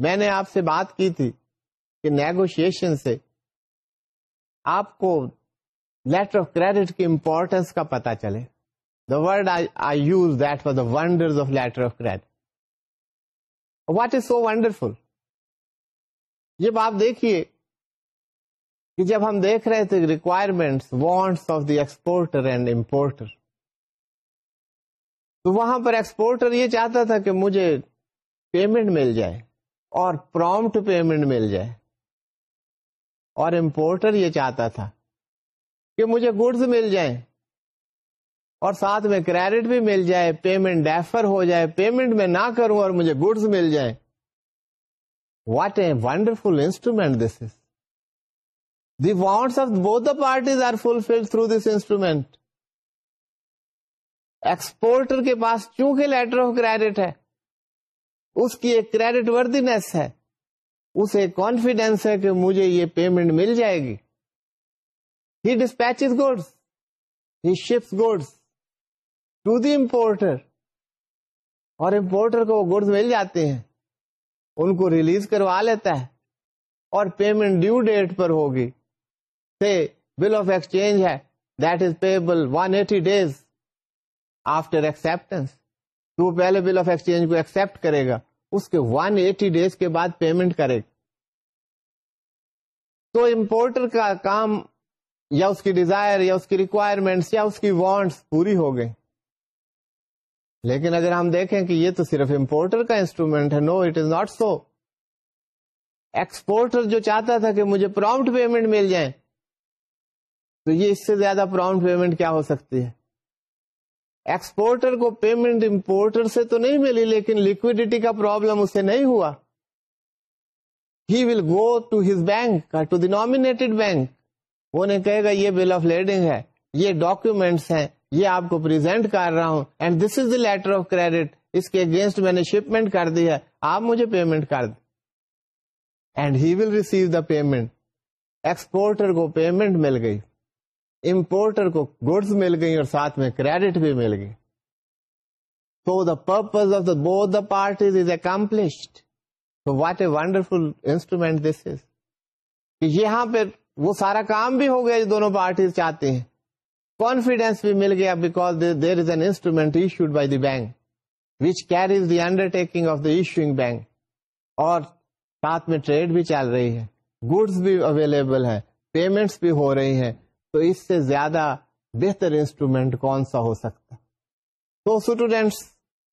میں نے آپ سے بات کی تھی کہ نیگوشیشن سے آپ کو لیٹر آف کریڈٹ کی امپورٹینس کا پتا چلے the word I use that for the wonder of letter of credit what is so wonderful جب آپ دیکھیے کہ جب ہم دیکھ رہے تھے requirements wants of the exporter and importer تو وہاں پر ایکسپورٹر یہ چاہتا تھا کہ مجھے پیمنٹ مل جائے اور پرومٹ پیمنٹ مل جائے اور امپورٹر یہ چاہتا تھا کہ مجھے گڈز مل جائیں اور ساتھ میں کریڈٹ بھی مل جائے پیمنٹ ڈیفر ہو جائے پیمنٹ میں نہ کروں اور مجھے گڈز مل جائیں what a wonderful instrument this is the wants of both the parties are fulfil through this instrument exporter کے پاس چونکہ لیٹر آف کریڈٹ ہے اس کی ایک کریڈٹ وردینس ہے اسے کانفیڈینس ہے کہ مجھے یہ پیمنٹ مل جائے گی he dispatch goods he ships goods to the importer اور امپورٹر کو وہ گوڈس مل جاتے ہیں ان کو ریلیز کروا لیتا ہے اور پیمنٹ ڈیو ڈیٹ پر ہوگی سے بل آف ایکسچینج ہے that is payable one eighty days after acceptance تو پہلے بل آف ایکسچینج کو ایکسپٹ کرے گا اس کے ون ایٹی ڈیز کے بعد پیمنٹ کرے تو امپورٹر کا کام یا اس کی ڈیزائر یا اس کی ریکوائرمنٹ یا اس کی وانٹس پوری ہو گئی لیکن اگر ہم دیکھیں کہ یہ تو صرف امپورٹر کا انسٹرومینٹ ہے no it is not so exporter جو چاہتا تھا کہ مجھے پرومٹ پیمنٹ مل جائے تو یہ اس سے زیادہ پرومٹ پیمنٹ کیا ہو سکتی ہے ایکسپورٹر کو پیمنٹ امپورٹر سے تو نہیں ملی لیکن لکوڈیٹی کا پرابلم اسے نہیں ہوا he will go to to his bank bank وہ نے کہے گا یہ بل آف لیڈنگ ہے یہ ڈاکیومینٹس ہیں یہ آپ کو پرزینٹ کر رہا ہوں and this is the letter of credit اس کے اگینسٹ میں نے شپمنٹ کر دی ہے آپ مجھے پیمنٹ کر دیں and he will receive the payment exporter کو پیمنٹ مل گئی امپورٹر کو گڈس مل گئی اور ساتھ میں کریڈٹ بھی مل گئی تو the purpose of the both the parties is accomplished تو what a wonderful instrument this is یہاں پہ وہ سارا کام بھی ہو گیا جو دونوں پارٹیز چاہتے ہیں کانفیڈینس بھی مل گیا because there is an instrument issued by the bank which carries the undertaking of the issuing bank اور ساتھ میں ٹریڈ بھی چل رہی ہے گڈس بھی اویلیبل ہے پیمنٹس بھی ہو رہی ہیں تو اس سے زیادہ بہتر انسٹرومینٹ کون سا ہو سکتا تو اسٹوڈینٹس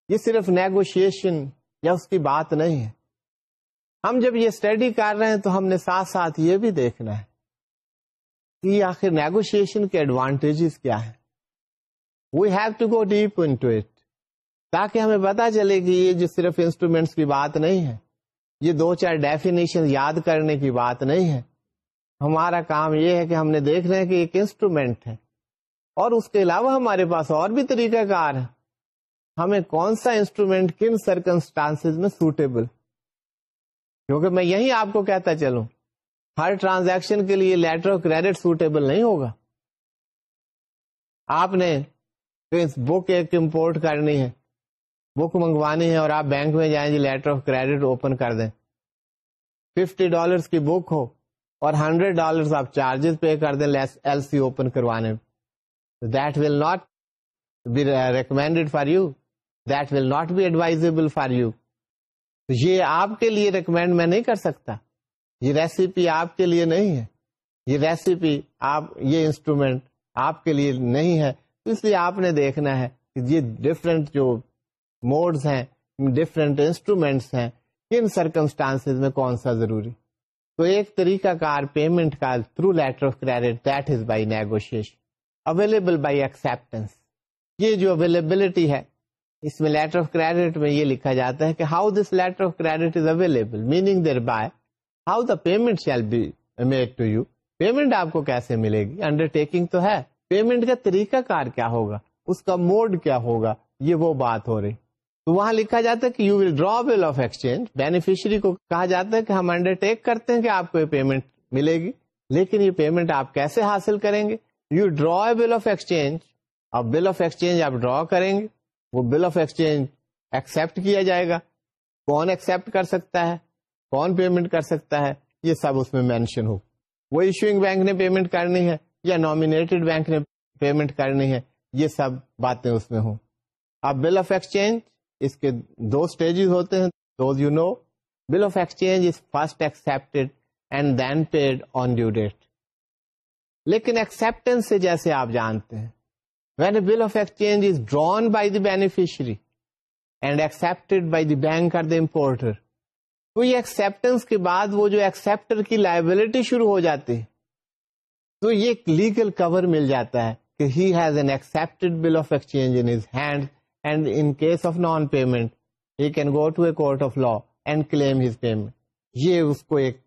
یہ صرف نیگوشیشن یا اس کی بات نہیں ہے ہم جب یہ اسٹڈی کر رہے ہیں تو ہم نے ساتھ ساتھ یہ بھی دیکھنا ہے کہ آخر نیگوشیشن کے ایڈوانٹیجز کیا ہے we have to go deep into it تاکہ ہمیں پتا چلے کہ یہ جو صرف انسٹرومینٹس کی بات نہیں ہے یہ دو چار ڈیفینیشن یاد کرنے کی بات نہیں ہے ہمارا کام یہ ہے کہ ہم نے دیکھ رہے ہیں کہ ایک انسٹرومینٹ ہے اور اس کے علاوہ ہمارے پاس اور بھی طریقہ کار ہے ہمیں کون سا انسٹرومینٹ کن سرکنسٹانس میں سوٹیبل کیونکہ میں یہی آپ کو کہتا چلوں ہر ٹرانزیکشن کے لیے لیٹر آف کریڈٹ سوٹیبل نہیں ہوگا آپ نے بک ایک امپورٹ کرنی ہے بک منگوانی ہے اور آپ بینک میں جائیں جی لیٹر آف کریڈٹ اوپن کر دیں ففٹی ڈالرس کی بک ہو اور ہنڈریڈ ڈالر آپ چارجز پے کر دیں ایل سی اوپن کروانے that will not be recommended for you that will not be advisable for you یہ آپ کے لیے ریکمینڈ میں نہیں کر سکتا یہ ریسیپی آپ کے لیے نہیں ہے یہ ریسیپی آپ یہ انسٹرومینٹ آپ کے لیے نہیں ہے تو اس لیے آپ نے دیکھنا ہے کہ یہ ڈفرینٹ جو موڈز ہیں ڈفرینٹ انسٹرومینٹس ہیں کن سرکمسٹانس میں کون سا ضروری تو ایک طریقہ کار پیمنٹ کا through letter of credit that is by negotiation available by acceptance یہ جو اویلیبلٹی ہے اس میں لیٹر آف کریڈٹ میں یہ لکھا جاتا ہے کہ how this letter of credit is available meaning there by how the payment shall be made to you payment آپ کو کیسے ملے گی انڈر ٹیکنگ تو ہے پیمنٹ کا طریقہ کار کیا ہوگا اس کا موڈ کیا ہوگا یہ وہ بات ہو رہی وہاں لکھا جاتا ہے کہ you will draw bill of exchange beneficiary کو کہا جاتا ہے کہ ہم انڈر ٹیک کرتے ہیں کہ آپ کو یہ پیمنٹ ملے گی لیکن یہ پیمنٹ آپ کیسے حاصل کریں گے you draw bill of exchange اب بل آف ایکسچینج آپ ڈرا کریں گے وہ بل آف ایکسچینج ایکسپٹ کیا جائے گا کون ایکسپٹ کر سکتا ہے کون پیمنٹ کر سکتا ہے یہ سب اس میں مینشن ہو وہ ایشوئنگ بینک نے پیمنٹ کرنی ہے یا نامینیٹڈ بینک نے پیمنٹ کرنی ہے یہ سب باتیں اس میں ہوں اب بل آف ایکسچینج اس کے دو اسٹیجز ہوتے ہیں those you know bill of exchange is first accepted and then paid on due date لیکن ایکسپٹینس سے جیسے آپ جانتے ہیں when a bill of exchange is drawn by the beneficiary and accepted by the bank or the importer تو یہ acceptance کے بعد وہ جو ایکسپٹر کی لائبلٹی شروع ہو جاتی ہے تو یہ لیگل کور مل جاتا ہے کہ has an accepted bill of exchange in his hand and in case of non payment he can go to a court of law and claim his payment یہ اس کو ایک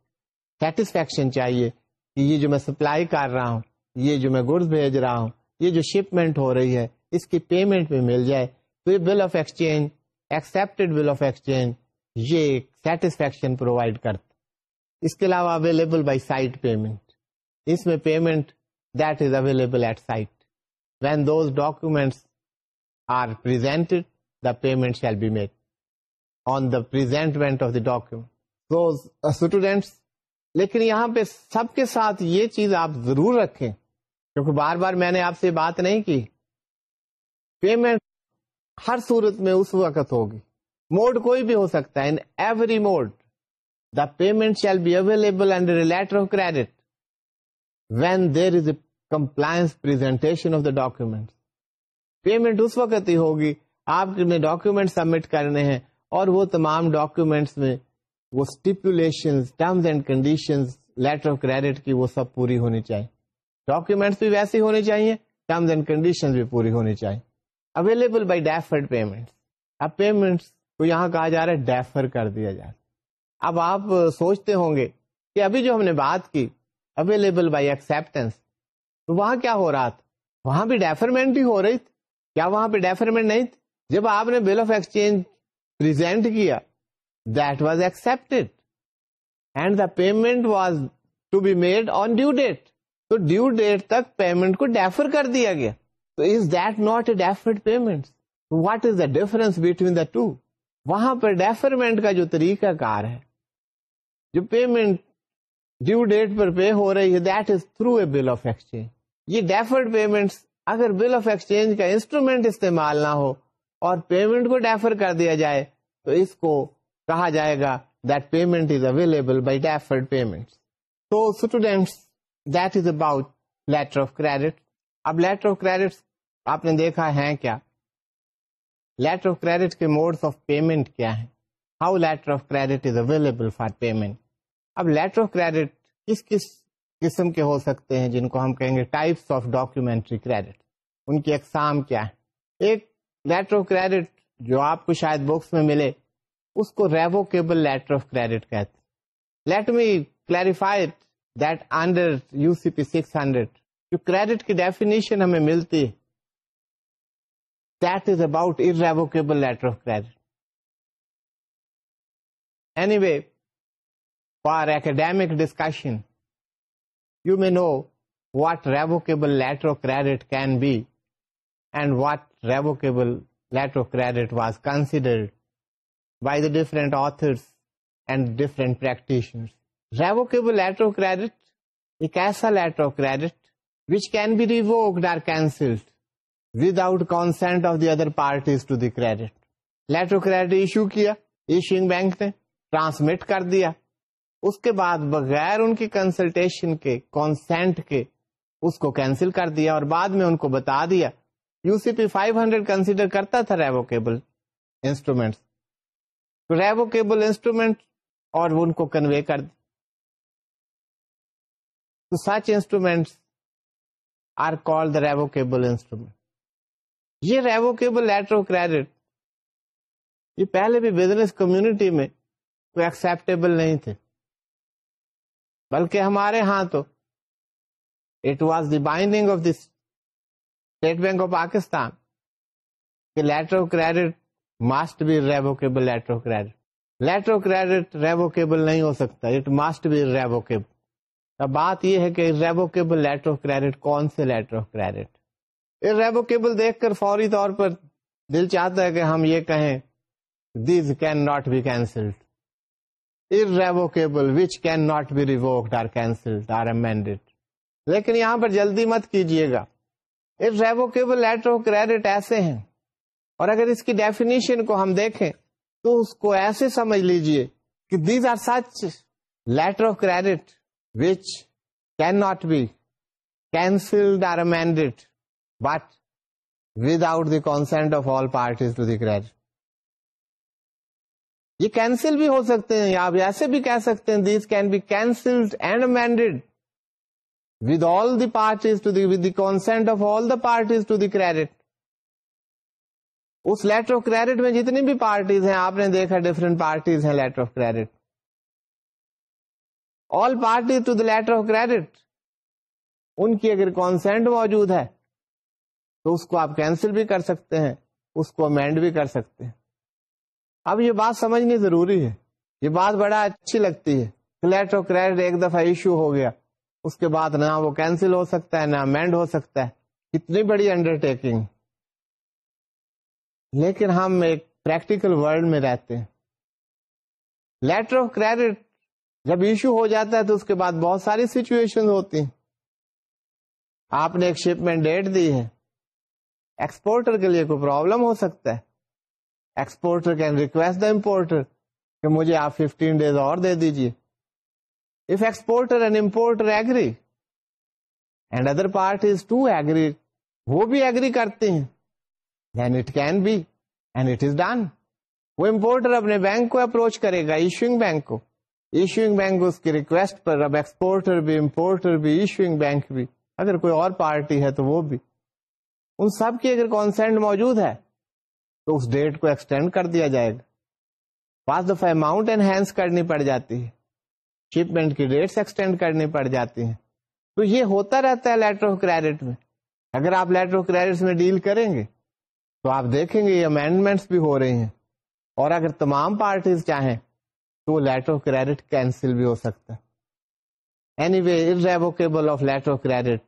سیٹسفیکشن چاہیے کہ یہ جو میں سپلائی کر رہا ہوں یہ جو میں گڈس بھیج رہا ہوں یہ جو شپمنٹ ہو رہی ہے اس کی پیمنٹ بھی مل جائے تو یہ bill of exchange accepted bill of exchange یہ ایک سیٹسفیکشن پرووائڈ کرتا اس کے علاوہ اویلیبل بائی سائٹ پیمنٹ اس میں payment that is available at sight when those documents payment shall be the on the the of the uh, students, لیکن یہاں پہ سب کے ساتھ یہ چیز آپ ضرور رکھیں کیونکہ بار بار میں نے آپ سے بات نہیں کی پیمنٹ ہر صورت میں اس وقت ہوگی موڈ کوئی بھی ہو سکتا ہے in every mode the payment shall be available and letter of credit when there is a compliance presentation of the document payment اس وقت ہی ہوگی آپ ڈاکیومینٹ سبمٹ کرنے ہیں اور وہ تمام ڈاکیومینٹس میں وہ stipulation terms and condition letter of credit کی وہ سب پوری ہونی چاہیے ڈاکیومینٹس بھی ویسے ہونے چاہیے ٹرمز اینڈ کنڈیشن بھی پوری ہونی چاہیے اویلیبل بائی ڈیفرڈ پیمنٹس اب پیمنٹ کو یہاں کہا جا رہا ہے ڈیفر کر دیا جا اب آپ سوچتے ہوں گے کہ ابھی جو ہم نے بات کی اویلیبل بائی ایکسپٹینس تو وہاں کیا ہو رہا تھا وہاں بھی ڈیفرمنٹ ہی ہو رہی تھی کیا وہاں پہ ڈیفرمنٹ نہیں جب آپ نے بل آف ایکسچینج پرزینٹ کیا that was accept and the payment was to be made on due date تو ڈیو ڈیٹ تک پیمنٹ کو ڈیفر کر دیا گیا تو is that not a deferred payment what is the difference between the two وہاں پہ ڈیفرمنٹ کا جو طریقہ کار ہے جو پیمنٹ ڈیو ڈیٹ پر پے ہو رہی ہے that is through a bill of exchange یہ ڈیفرڈ پیمنٹ اگر بل آف ایکسچینج کا انسٹرومینٹ استعمال نہ ہو اور پیمنٹ کو ڈیفر کر دیا جائے تو اس کو کہا جائے گا that that payment payment is is available by deferred تو students about letter of credit اب لیٹر آف کریڈٹ آپ نے دیکھا ہے کیا لیٹر آف کریڈٹ کے موڈس آف پیمنٹ کیا ہیں how letter of credit is available for payment اب لیٹر آف کریڈٹ کس کس قسم کے ہو سکتے ہیں جن کو ہم کہیں گے ٹائپس آف ڈاکیومینٹری کریڈٹ ان کی اقسام کیا ہے ایک لیٹر آف کریڈٹ جو آپ کو شاید بکس میں ملے اس کو ریووکیبل لیٹر آف کریڈٹ کہتے let me that under U C P six hundred جو کریڈٹ کی ڈیفینیشن ہمیں ملتی that is about uh revocable letter of credit anyway for academic discussion you may know what revocable letter of credit can be and what revocable letter credit was considered by the different authors and practitioner revocable letter of credit ایک ایسا letter of credit which can be revoked or cancelled without consent of the parties to the credit letter issuing bank نے transmit کر دیا اس کے بعد بغیر ان کی کنسلٹیشن کے کانسینٹ کے اس کو کینسل کر دیا اور بعد میں ان کو بتا دیا U C P five hundred consider کرتا تھا ریووکیبل انسٹرومینٹس ریووکیبل انسٹرومینٹ اور ان کو کنوے کر دیا such instruments are called the revocable instrument یہ ریووکیبل کریڈٹ یہ پہلے بھی بزنس کمیونٹی میں کوئی ایکسپٹیبل نہیں تھے بلکہ ہمارے ہاں تو it was the binding of this State Bank of Pakistan letter of credit must be revocable letter of credit letter of credit revocable نہیں ہو سکتا اٹ ماسٹ بی اب بات یہ ہے کہ ریووکیبل لیٹر آف کریڈٹ کون سے لیٹر آف کریڈٹ ریووکیبل دیکھ کر فوری طور پر دل چاہتا ہے کہ ہم یہ کہیں these cannot be cancelled irrevocable which cannot be revoked or cancelled or amended لیکن یہاں پر جلدی مت کیجئے گا irrevocable letter of credit ایسے ہیں اور اگر اس کی ڈیفینیشن کو ہم دیکھیں تو اس کو ایسے سمجھ لیجئے کہ these are such letter of credit which cannot be cancelled or amended but without the consent of all parties to the credit یہ کینسل بھی ہو سکتے ہیں یا آپ ایسے بھی کہہ سکتے ہیں these can be and amended with all the parties to the with the consent of all the parties to the credit us letter of credit میں جتنی بھی پارٹیز ہیں آپ نے دیکھا ڈفرینٹ پارٹیز ہیں letter of credit all parties to the letter of credit ان کی اگر کانسینٹ موجود ہے تو اس کو آپ کینسل بھی کر سکتے ہیں اس کو امینڈ بھی کر سکتے ہیں اب یہ بات سمجھنی ضروری ہے یہ بات بڑا اچھی لگتی ہے کلیٹ اور کریڈ ایک دفعہ ایشو ہو گیا اس کے بعد نہ وہ کینسل ہو سکتا ہے نہ مینڈ ہو سکتا ہے کتنی بڑی انڈرٹیکنگ لیکن ہم ایک پریکٹیکل ورلڈ میں رہتے ہیں لیٹر آف کریڈٹ جب ایشو ہو جاتا ہے تو اس کے بعد بہت ساری سچویشن ہوتی ہیں آپ نے ایک شپ میں ڈیٹ دی ہے ایکسپورٹر کے لیے کوئی پرابلم ہو سکتا ہے exporter can request the importer کہ مجھے آپ ففٹین ڈیز اور دے دیجیے if exporter and importer agree and other part is to agree وہ بھی ایگری کرتے ہیں then it it can be and is done وہ امپورٹر اپنے بینک کو اپروچ کرے گا ایشوئنگ بینک کو ایشوئنگ بینک اس کی ریکویسٹ پر اب ایکسپورٹر بھی امپورٹر بھی ایشوئنگ بینک بھی اگر کوئی اور پارٹی ہے تو وہ بھی ان سب کی اگر کانسینٹ موجود ہے تو اس ڈیٹ کو ایکسٹینڈ کر دیا جائے گا دفعہ اماؤنٹ انہینس کرنی پڑ جاتی ہے شپمنٹ کی ڈیٹس ایکسٹینڈ کرنی پڑ جاتی ہیں تو یہ ہوتا رہتا ہے لیٹر آف کریڈٹ میں اگر آپ لیٹر آف کریڈٹ میں ڈیل کریں گے تو آپ دیکھیں گے یہ امینڈمنٹس بھی ہو رہی ہیں اور اگر تمام پارٹیز چاہیں تو وہ لیٹر آف کریڈٹ کینسل بھی ہو سکتا anyway irrevocable of letter of credit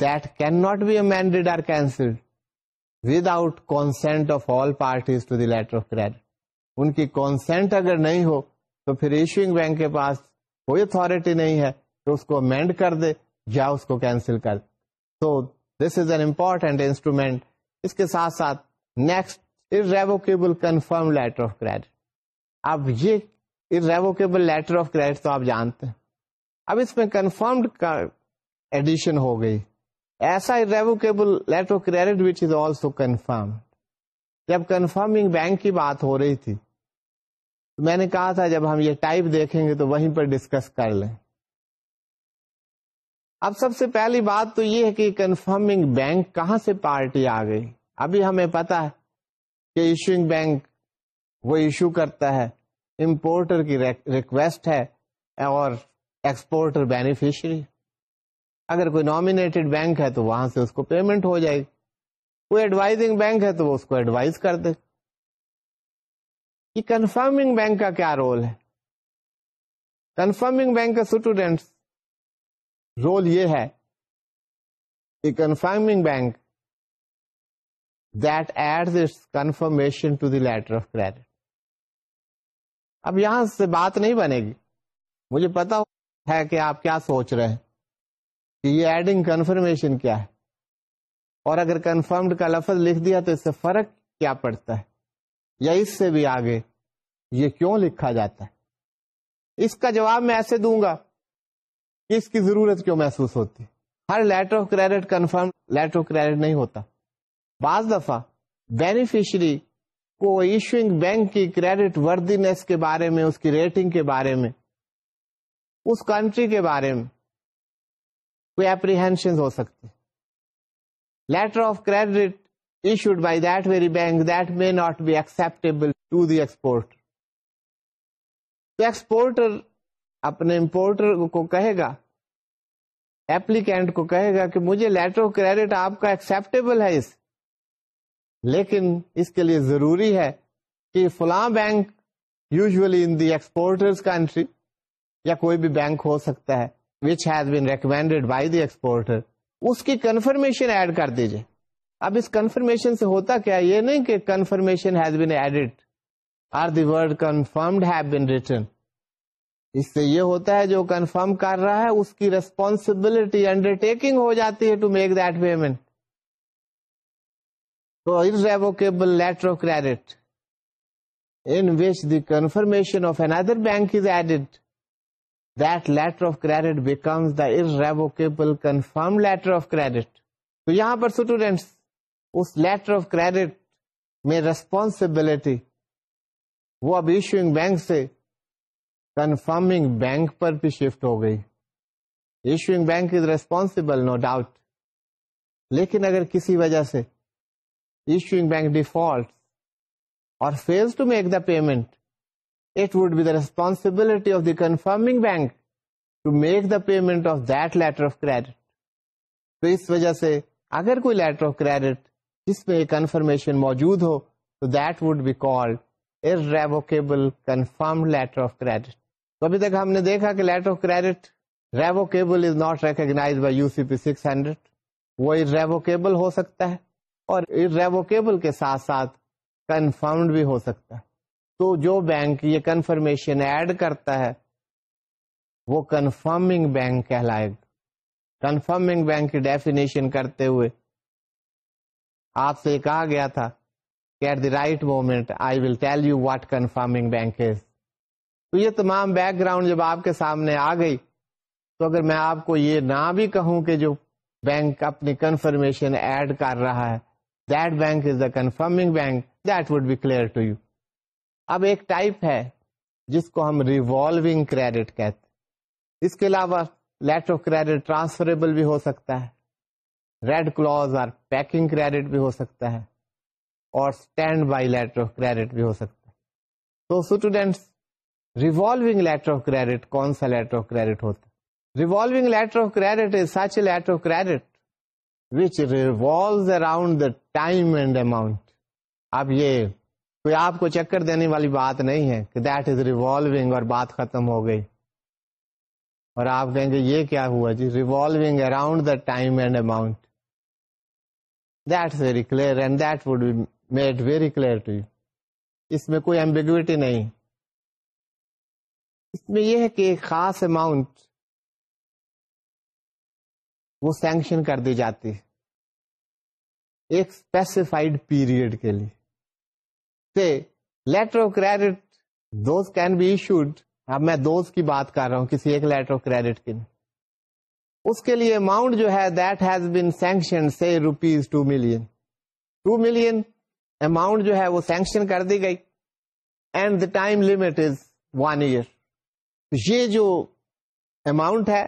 that cannot be amended or cancelled without consent of all parties to the letter of credit ان کی کانسینٹ اگر نہیں ہو تو پھر ایشوئنگ بینک کے پاس کوئی اتارٹی نہیں ہے تو اس کو امینڈ کر دے یا اس کو کینسل کر دے تو this is an important instrument اس کے ساتھ ساتھ next irrevocable confirm letter of credit اب یہ ار ریووکیبل لیٹر آف کریڈٹ تو آپ جانتے ہیں اب اس میں کنفرمڈ ایڈیشن ہو گئی ایسا ریوکیبل آلسو کنفرم جب کنفرمنگ بینک کی بات ہو رہی تھی تو میں نے کہا تھا جب ہم یہ ٹائپ دیکھیں گے تو وہیں پر ڈسکس کر لیں اب سب سے پہلی بات تو یہ ہے کہ کنفرمنگ بینک کہاں سے پارٹی آ گئی ابھی ہمیں پتا ہے کہ ایشوئنگ بینک وہ ایشو کرتا ہے امپورٹر کی ریکویسٹ ہے اور ایکسپورٹر بینیفیشری اگر کوئی نامینیٹڈ بینک ہے تو وہاں سے اس کو پیمنٹ ہو جائے گی کوئی ایڈوائزنگ بینک ہے تو وہ اس کو ایڈوائز کر دے یہ کنفرمنگ بینک کا کیا رول ہے کنفرمنگ بینک کا اسٹوڈینٹس رول یہ ہے کہ confirming bank that add its confirmation to the letter of credit اب یہاں سے بات نہیں بنے گی مجھے پتا ہے کہ آپ کیا سوچ رہے ہیں یہ ایڈنگ کنفرمیشن کیا ہے اور اگر کنفرمڈ کا لفظ لکھ دیا تو اس سے فرق کیا پڑتا ہے یا اس سے بھی آگے یہ کیوں لکھا جاتا ہے اس کا جواب میں ایسے دوں گا کہ اس کی ضرورت کیوں محسوس ہوتی ہر letter of credit confirm letter of credit نہیں ہوتا بعض دفعہ بینیفیشری کو ایشوئنگ بینک کی کریڈٹ وردینس کے بارے میں اس کی ریٹنگ کے بارے میں اس کنٹری کے بارے میں کوئی اپریہینشن ہو سکتے letter of credit issued by that very bank that may not be acceptable to the export تو ایکسپورٹر اپنے امپورٹر کو کہے گا ایپلیکینٹ کو کہے گا کہ مجھے لیٹر آف کریڈٹ آپ کا ایکسپٹیبل ہے اس لیکن اس کے لیے ضروری ہے کہ فلاں bank usually in the exporter country یا کوئی بھی بینک ہو سکتا ہے which has been recommended by the exporter اس کی کنفرمیشن ایڈ کر دیجیے اب اس کنفرمیشن سے ہوتا کیا یہ نہیں کہ confirmation has been added or the word confirmed have been return اس سے یہ ہوتا ہے جو کنفرم کر رہا ہے اس کی ریسپانسبلٹی انڈر ٹیکنگ ہو جاتی ہے to make that payment to revocable letter of credit in which the confirmation of another bank is added that letter of credit becomes the irrevocable confirmed letter of credit. تو یہاں پر students اس letter of credit میں responsibility وہ اب issuing bank سے confirming bank پر بھی شفٹ ہو گئی issuing bank is responsible no doubt لیکن اگر کسی وجہ سے ایشوئنگ بینک ڈیفالٹ اور fail to make the payment responsibility of the confirming bank to make the payment of دیکٹر سے اگر کوئی لیٹر آف کریڈ جس میں کنفرمیشن موجود ہو تو that would بیلڈ irrevocable confirm letter of credit ابھی تک ہم نے دیکھا کہ letter of credit revocable is not recognised P six hundred وہ ار ریوکیبل ہو سکتا ہے اور ار ریوکیبل کے ساتھ ساتھ کنفرمڈ بھی ہو سکتا ہے تو جو بینک یہ کنفرمیشن ایڈ کرتا ہے وہ کنفرمنگ بینک کہلائے گا کنفرمنگ بینک کی ڈیفینیشن کرتے ہوئے آپ سے کہا گیا تھا کہ at the right moment I will tell you what confirming bank is تو یہ تمام بیک گراؤنڈ جب آپ کے سامنے آ گئی تو اگر میں آپ کو یہ نہ بھی کہوں کہ جو بینک اپنی کنفرمیشن ایڈ کر رہا ہے that bank is a confirming bank that would be clear to you اب ایک ٹائپ ہے جس کو ہم ریوالونگ کریڈٹ کہتے اس کے علاوہ لیٹ آف کریڈٹ ٹرانسفریبل بھی ہو سکتا ہے ریڈ کلوز اور پیکنگ کریڈٹ بھی ہو سکتا ہے اور standby letter of credit بھی ہو سکتا ہے تو students revolving letter of credit کون سا لیٹر آف کریڈٹ ہوتا ہے revolving letter of credit is such a letter of credit which revolves around the time and amount اب یہ کوئی آپ کو چکر دینے والی بات نہیں ہے کہ دیٹ از ریوالوگ اور بات ختم ہو گئی اور آپ کہیں گے یہ کیا ہوا جی revolving around the time and amount that very clear and that would made very clear to you اس میں کوئی ایمبیگوٹی نہیں اس میں یہ ہے کہ ایک خاص اماؤنٹ وہ سینکشن کر دی جاتی ایک اسپیسیفائڈ پیریڈ کے لیے letter of credit those can be issued اب میں دوز کی بات کر رہا ہوں کسی ایک لیٹر آف کریڈٹ کے اس کے لیے اماؤنٹ جو ہے دیٹ ہیز بین سینکشن سے rupees two two million million amount جو ہے وہ سینکشن کر دی گئی and the time limit is one year یہ جو اماؤنٹ ہے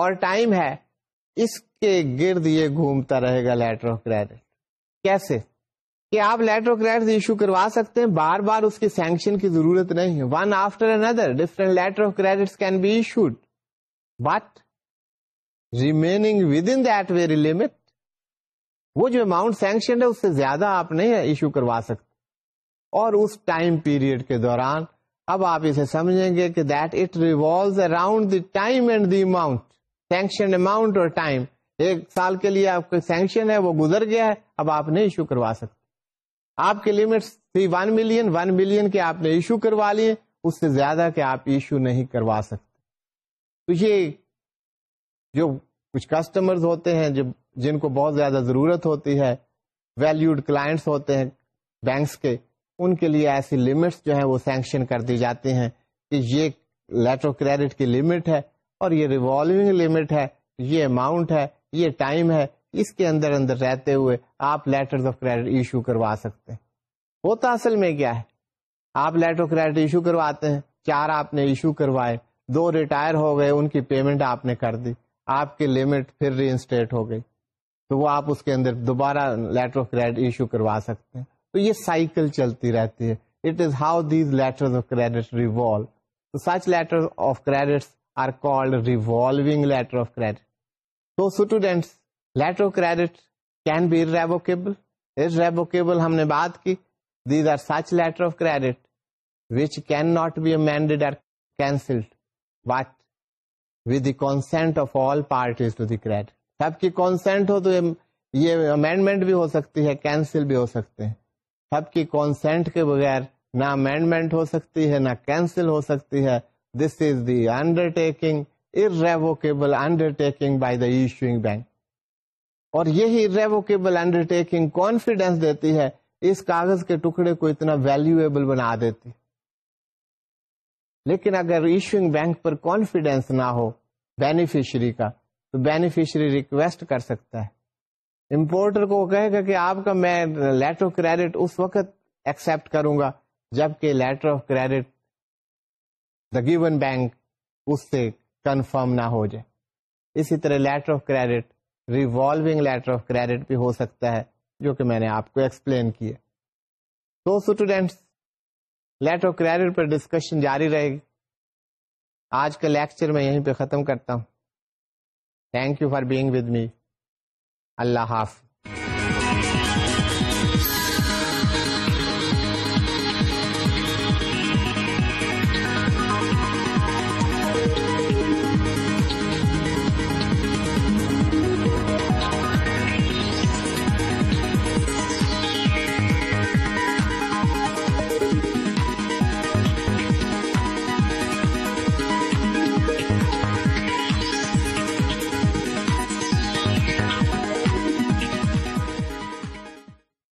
اور ٹائم ہے اس کے گرد یہ گھومتا رہے گا لیٹر آف کریڈٹ کیسے کہ آپ لیٹر آف ایشو کروا سکتے ہیں بار بار اس کی سینکشن کی ضرورت نہیں ہے one after another different letter of credit can be issued but remaining within that very limit وہ جو اماؤنٹ سینکشن ہے اس سے زیادہ آپ نہیں ایشو کروا سکتے اور اس ٹائم پیریڈ کے دوران اب آپ اسے سمجھیں گے کہ that it revolves around the time and the amount sanction amount اور ٹائم ایک سال کے لیے آپ کا سینکشن ہے وہ گزر گیا ہے اب آپ نہیں ایشو کروا سکتے آپ کے لمٹس تھی ون ملین ون ملین کے آپ نے ایشو کروا لیے اس سے زیادہ کہ آپ ایشو نہیں کروا سکتے تو یہ جو کچھ کسٹمرز ہوتے ہیں جو جن کو بہت زیادہ ضرورت ہوتی ہے ویلیوڈ کلائنٹس ہوتے ہیں بینکس کے ان کے لیے ایسی لمٹس جو ہیں وہ سینکشن کر دی جاتی ہیں کہ یہ لیٹر کریڈٹ کی لمٹ ہے اور یہ ریوالونگ لمٹ ہے یہ اماؤنٹ ہے یہ ٹائم ہے اس کے اندر اندر رہتے ہوئے آپ لیٹر آف کریڈٹ ایشو کروا سکتے ہیں وہ تو اصل میں کیا ہے آپ لیٹر آف کریڈٹ ایشو کرواتے ہیں چار آپ نے ایشو کروائے دو ریٹائر ہو گئے ان کی پیمنٹ آپ نے کر دی آپ کی لمٹ پھر ری انسٹیٹ ہو گئی تو وہ آپ اس کے اندر دوبارہ لیٹر آف کریڈٹ ایشو کروا سکتے ہیں تو یہ سائیکل چلتی رہتی ہے it is how these letter letter of credit تو students letter of credit can be irrevocable irrevocable ہم نے بات کی these are such letter of credit which can not be amended or cancelled without the consent of all parties to the credit سب کی consent ہو تو یہ amendment بھی ہو سکتی ہے کینسل بھی ہو سکتے ہیں سب کی کانسینٹ کے بغیر نہ امینڈمنٹ ہو سکتی ہے نہ کینسل ہو سکتی ہے this is the undertaking irrevocable taking by the issuing bank اور یہی ریوکیبل انڈر ٹیکنگ کانفیڈینس دیتی ہے اس کاغذ کے ٹکڑے کو اتنا ویلویبل بنا دیتی لیکن اگر ایشوئنگ بینک پر کانفیڈینس نہ ہو بینیفیشری کا تو بینیفیشری ریکویسٹ کر سکتا ہے امپورٹر کو کہے گا کہ آپ کا میں لیٹر آف کریڈٹ اس وقت ایکسپٹ کروں گا جبکہ letter of credit the given bank اس سے کنفرم نہ ہو جائے اسی طرح letter of credit revolving letter of credit بھی ہو سکتا ہے جو کہ میں نے آپ کو ایکسپلین کیا تو اسٹوڈینٹس لیٹر آف کریڈٹ پر ڈسکشن جاری رہے گی آج کا لیکچر میں یہیں پہ ختم کرتا ہوں thank you for being with me اللہ حافظ